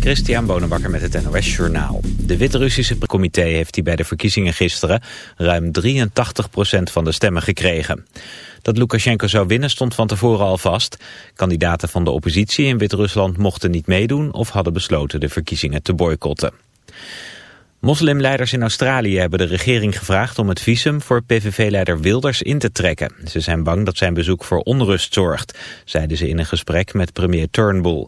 Christian Bonenbakker met het NOS Journaal. De Wit-Russische comité heeft die bij de verkiezingen gisteren ruim 83% van de stemmen gekregen. Dat Lukashenko zou winnen stond van tevoren al vast. Kandidaten van de oppositie in Wit-Rusland mochten niet meedoen of hadden besloten de verkiezingen te boycotten. Moslimleiders in Australië hebben de regering gevraagd om het visum voor PVV-leider Wilders in te trekken. Ze zijn bang dat zijn bezoek voor onrust zorgt, zeiden ze in een gesprek met premier Turnbull.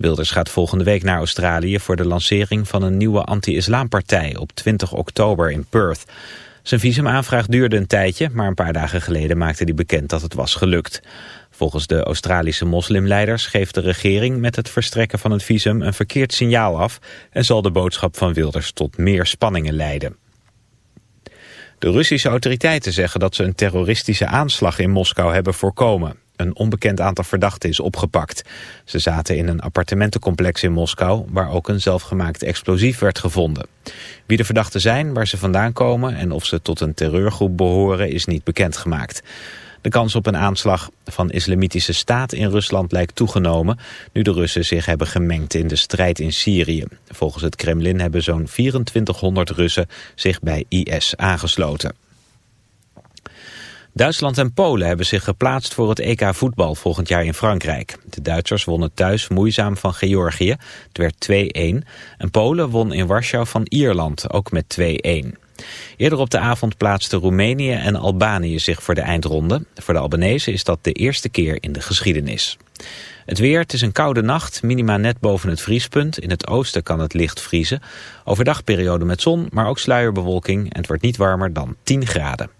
Wilders gaat volgende week naar Australië voor de lancering van een nieuwe anti-islampartij op 20 oktober in Perth. Zijn visumaanvraag duurde een tijdje, maar een paar dagen geleden maakte hij bekend dat het was gelukt. Volgens de Australische moslimleiders geeft de regering met het verstrekken van het visum een verkeerd signaal af en zal de boodschap van Wilders tot meer spanningen leiden. De Russische autoriteiten zeggen dat ze een terroristische aanslag in Moskou hebben voorkomen. Een onbekend aantal verdachten is opgepakt. Ze zaten in een appartementencomplex in Moskou... waar ook een zelfgemaakt explosief werd gevonden. Wie de verdachten zijn, waar ze vandaan komen... en of ze tot een terreurgroep behoren, is niet bekendgemaakt. De kans op een aanslag van islamitische staat in Rusland lijkt toegenomen... nu de Russen zich hebben gemengd in de strijd in Syrië. Volgens het Kremlin hebben zo'n 2400 Russen zich bij IS aangesloten. Duitsland en Polen hebben zich geplaatst voor het EK voetbal volgend jaar in Frankrijk. De Duitsers wonnen thuis moeizaam van Georgië, het werd 2-1. En Polen won in Warschau van Ierland, ook met 2-1. Eerder op de avond plaatsten Roemenië en Albanië zich voor de eindronde. Voor de Albanese is dat de eerste keer in de geschiedenis. Het weer, het is een koude nacht, minima net boven het vriespunt. In het oosten kan het licht vriezen. Overdag periode met zon, maar ook sluierbewolking. En het wordt niet warmer dan 10 graden.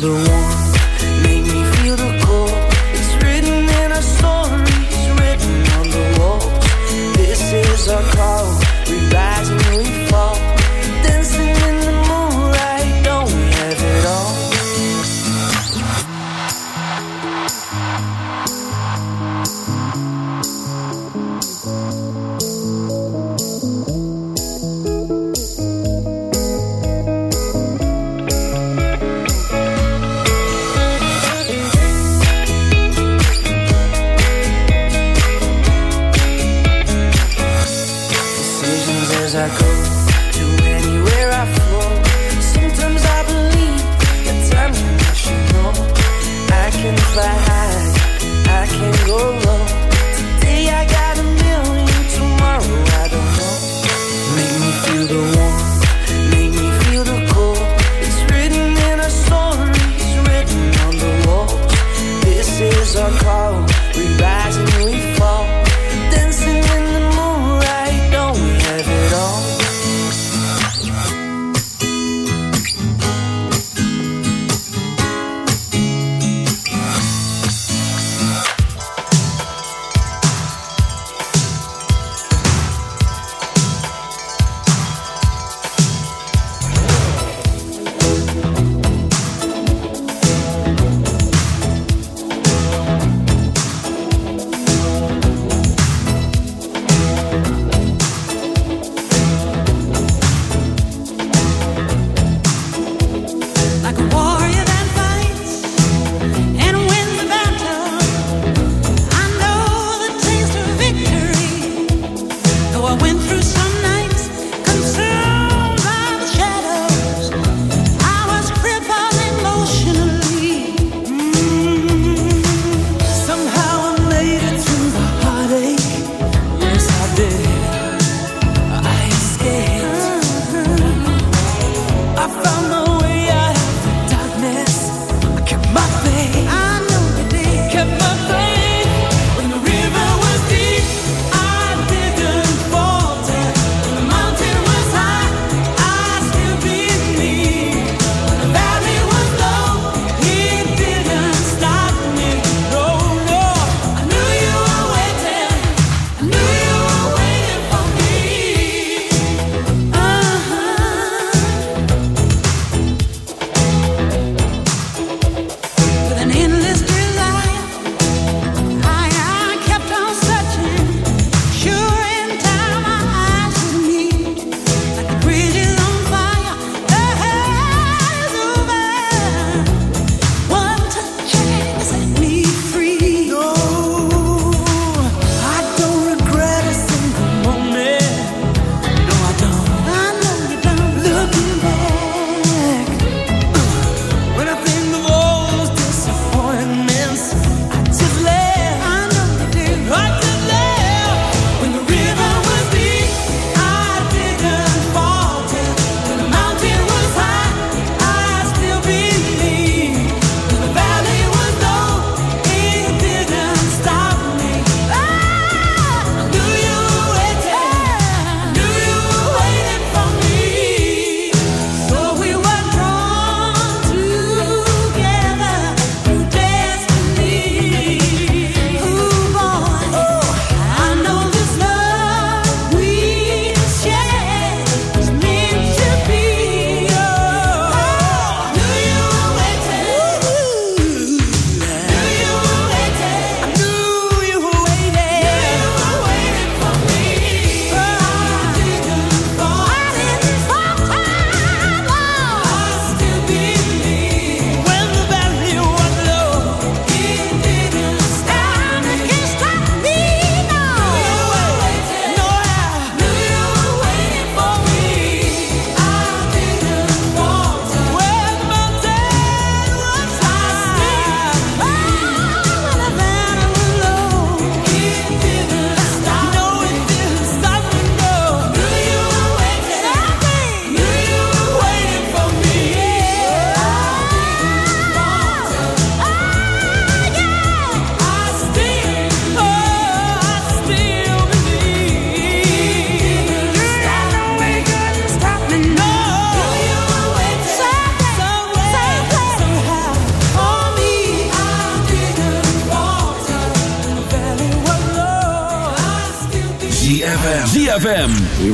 the warmth, over.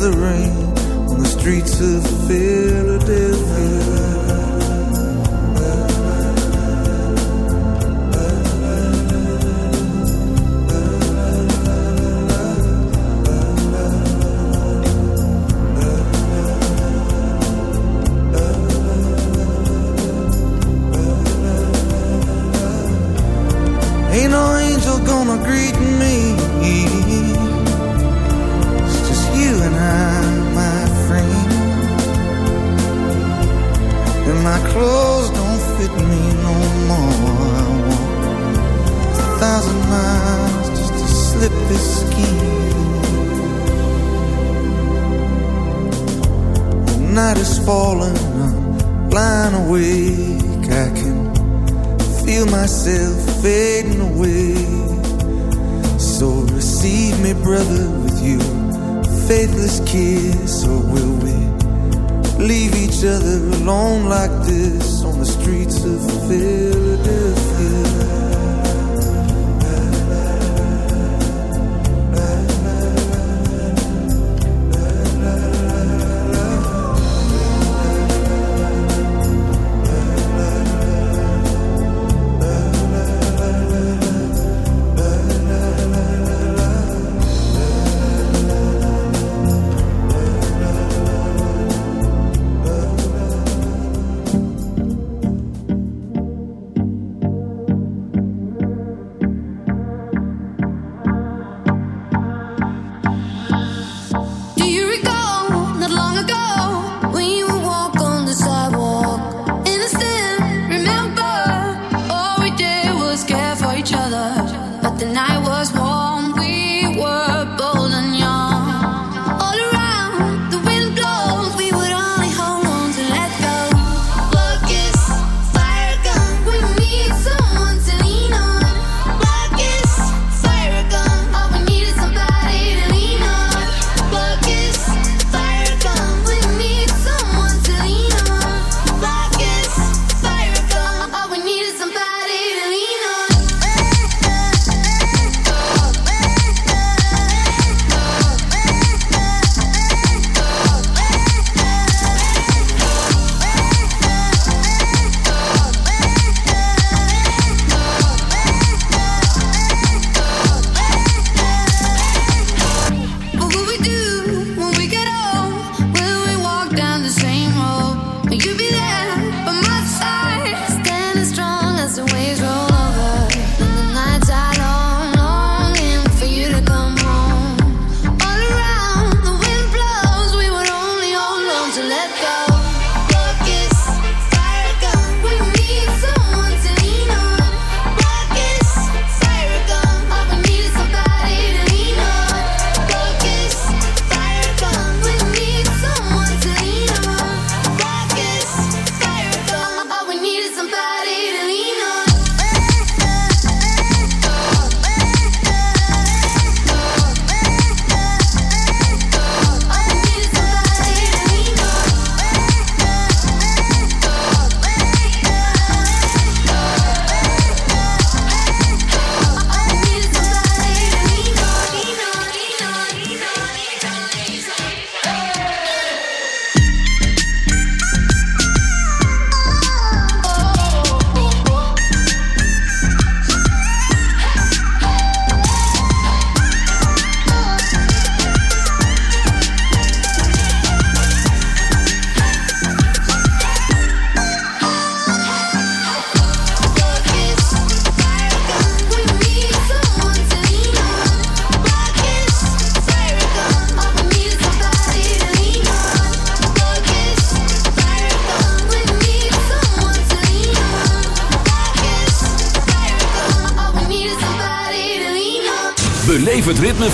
the rain on the streets of fear.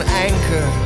an anchor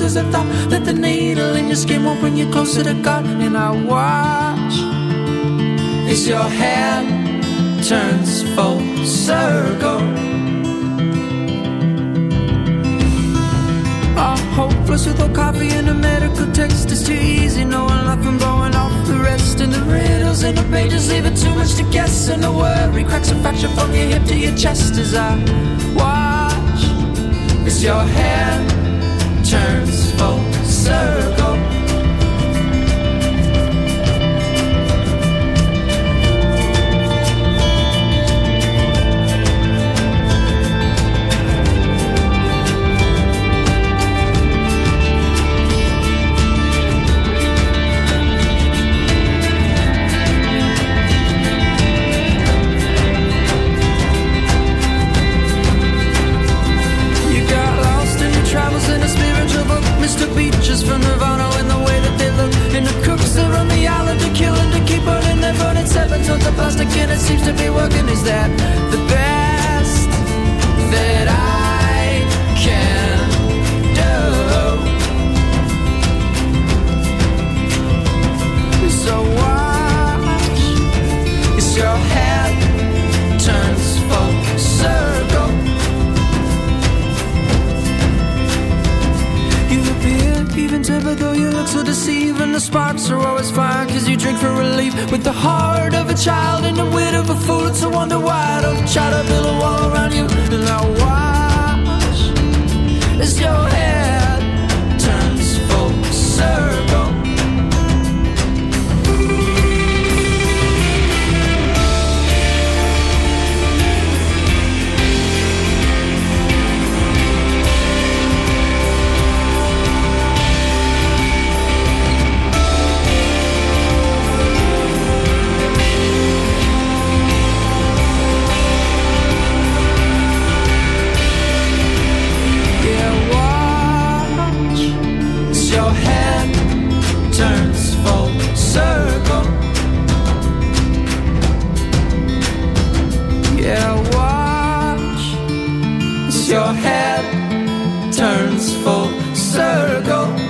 good as I thought that the needle in your skin won't bring you closer to God. And I watch as your hand turns full circle. I'm hopeless with no copy and a medical text. It's too easy knowing life and blowing off the rest. And the riddles in the pages leaving too much to guess. And the worry cracks a fracture from your hip to your chest as I watch as your hand turns full circle. Yeah, watch as your head turns full circle.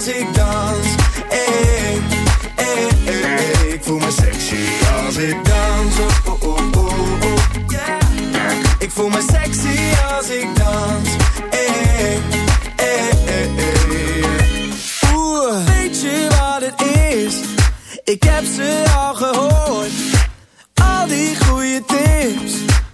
als ik dans. Hey, hey, hey, hey. Ik voel me sexy als ik dans. Oh, oh, oh, oh, oh, yeah. Ik voel me sexy als ik dans. Oeh, weet je wat het is? Ik heb ze al gehoord. Al die goede tips.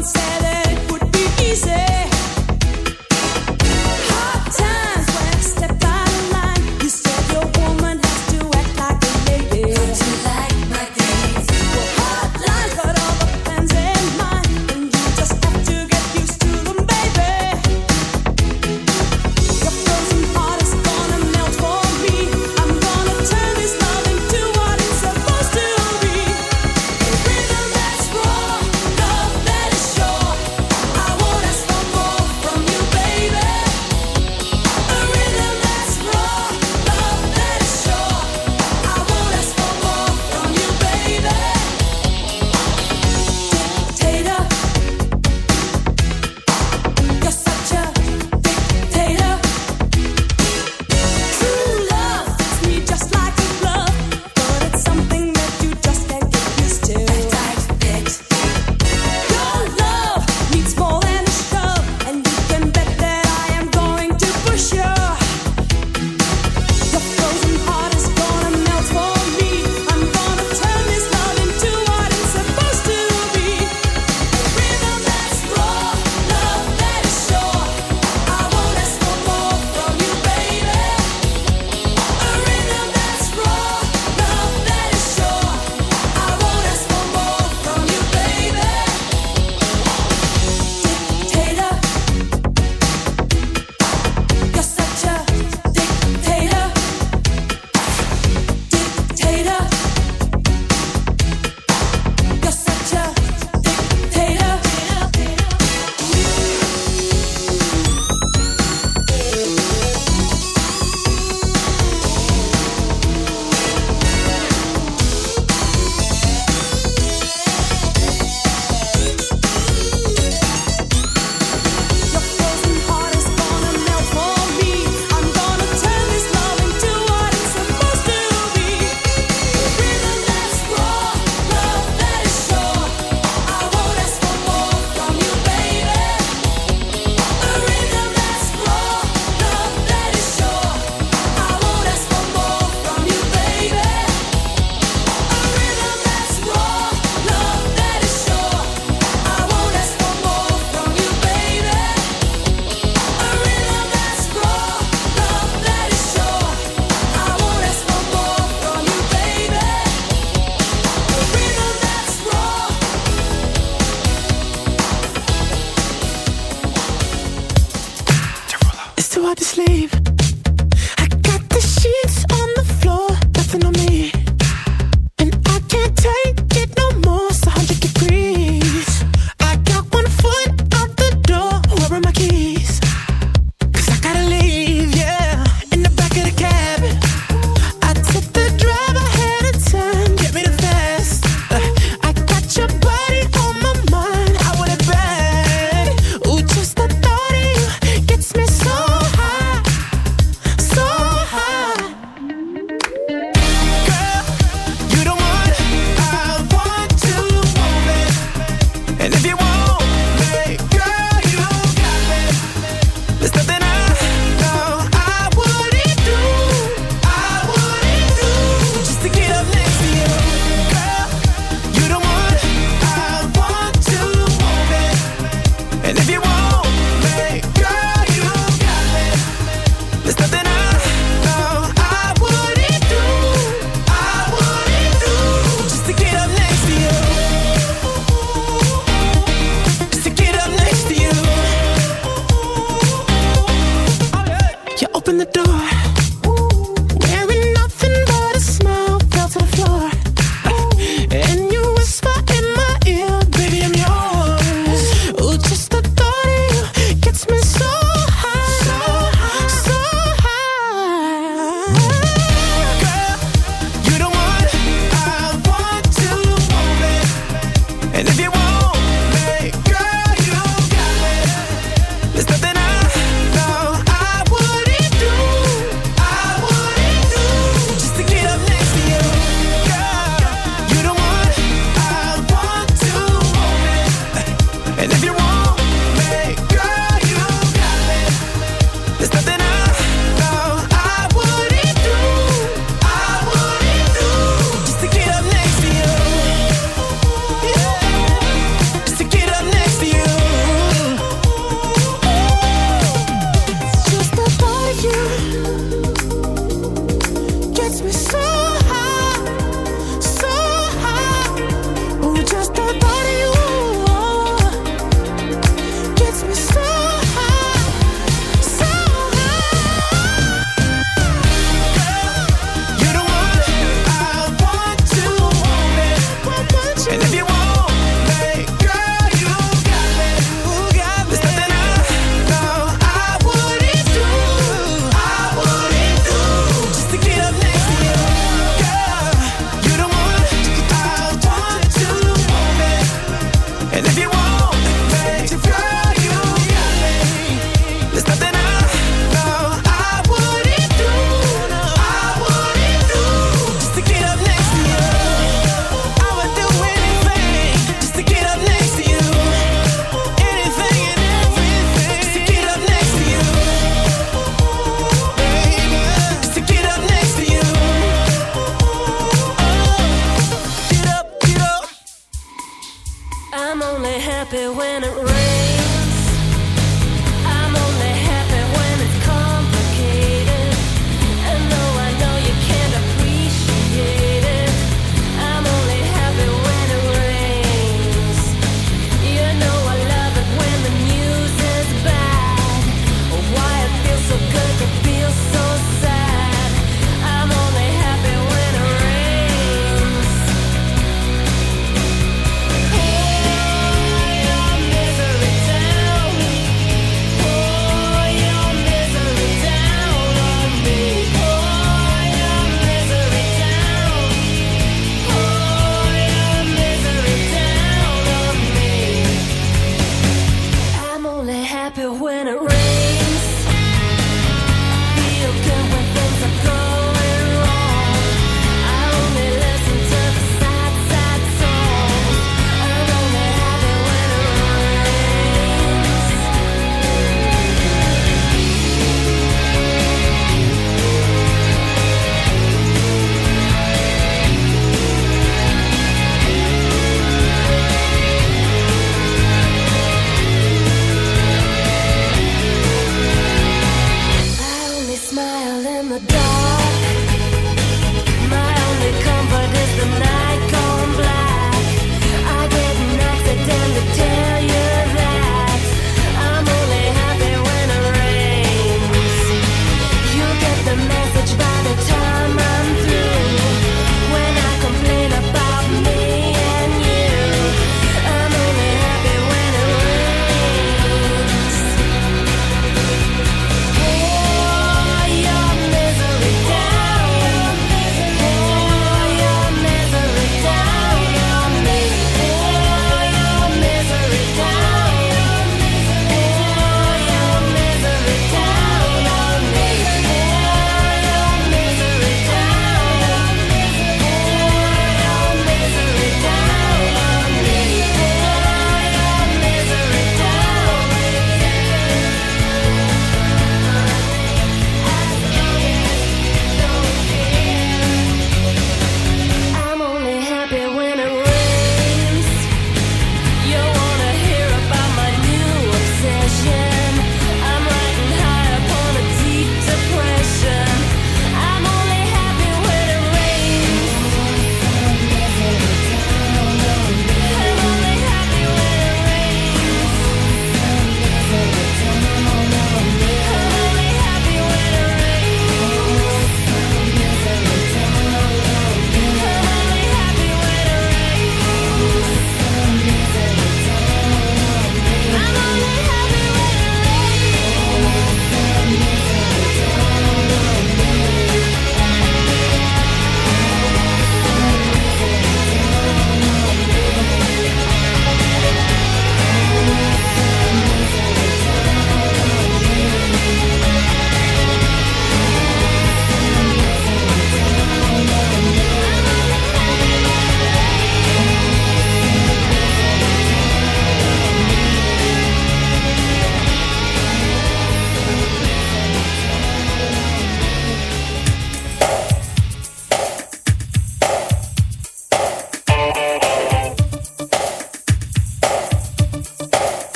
One said it would be easy.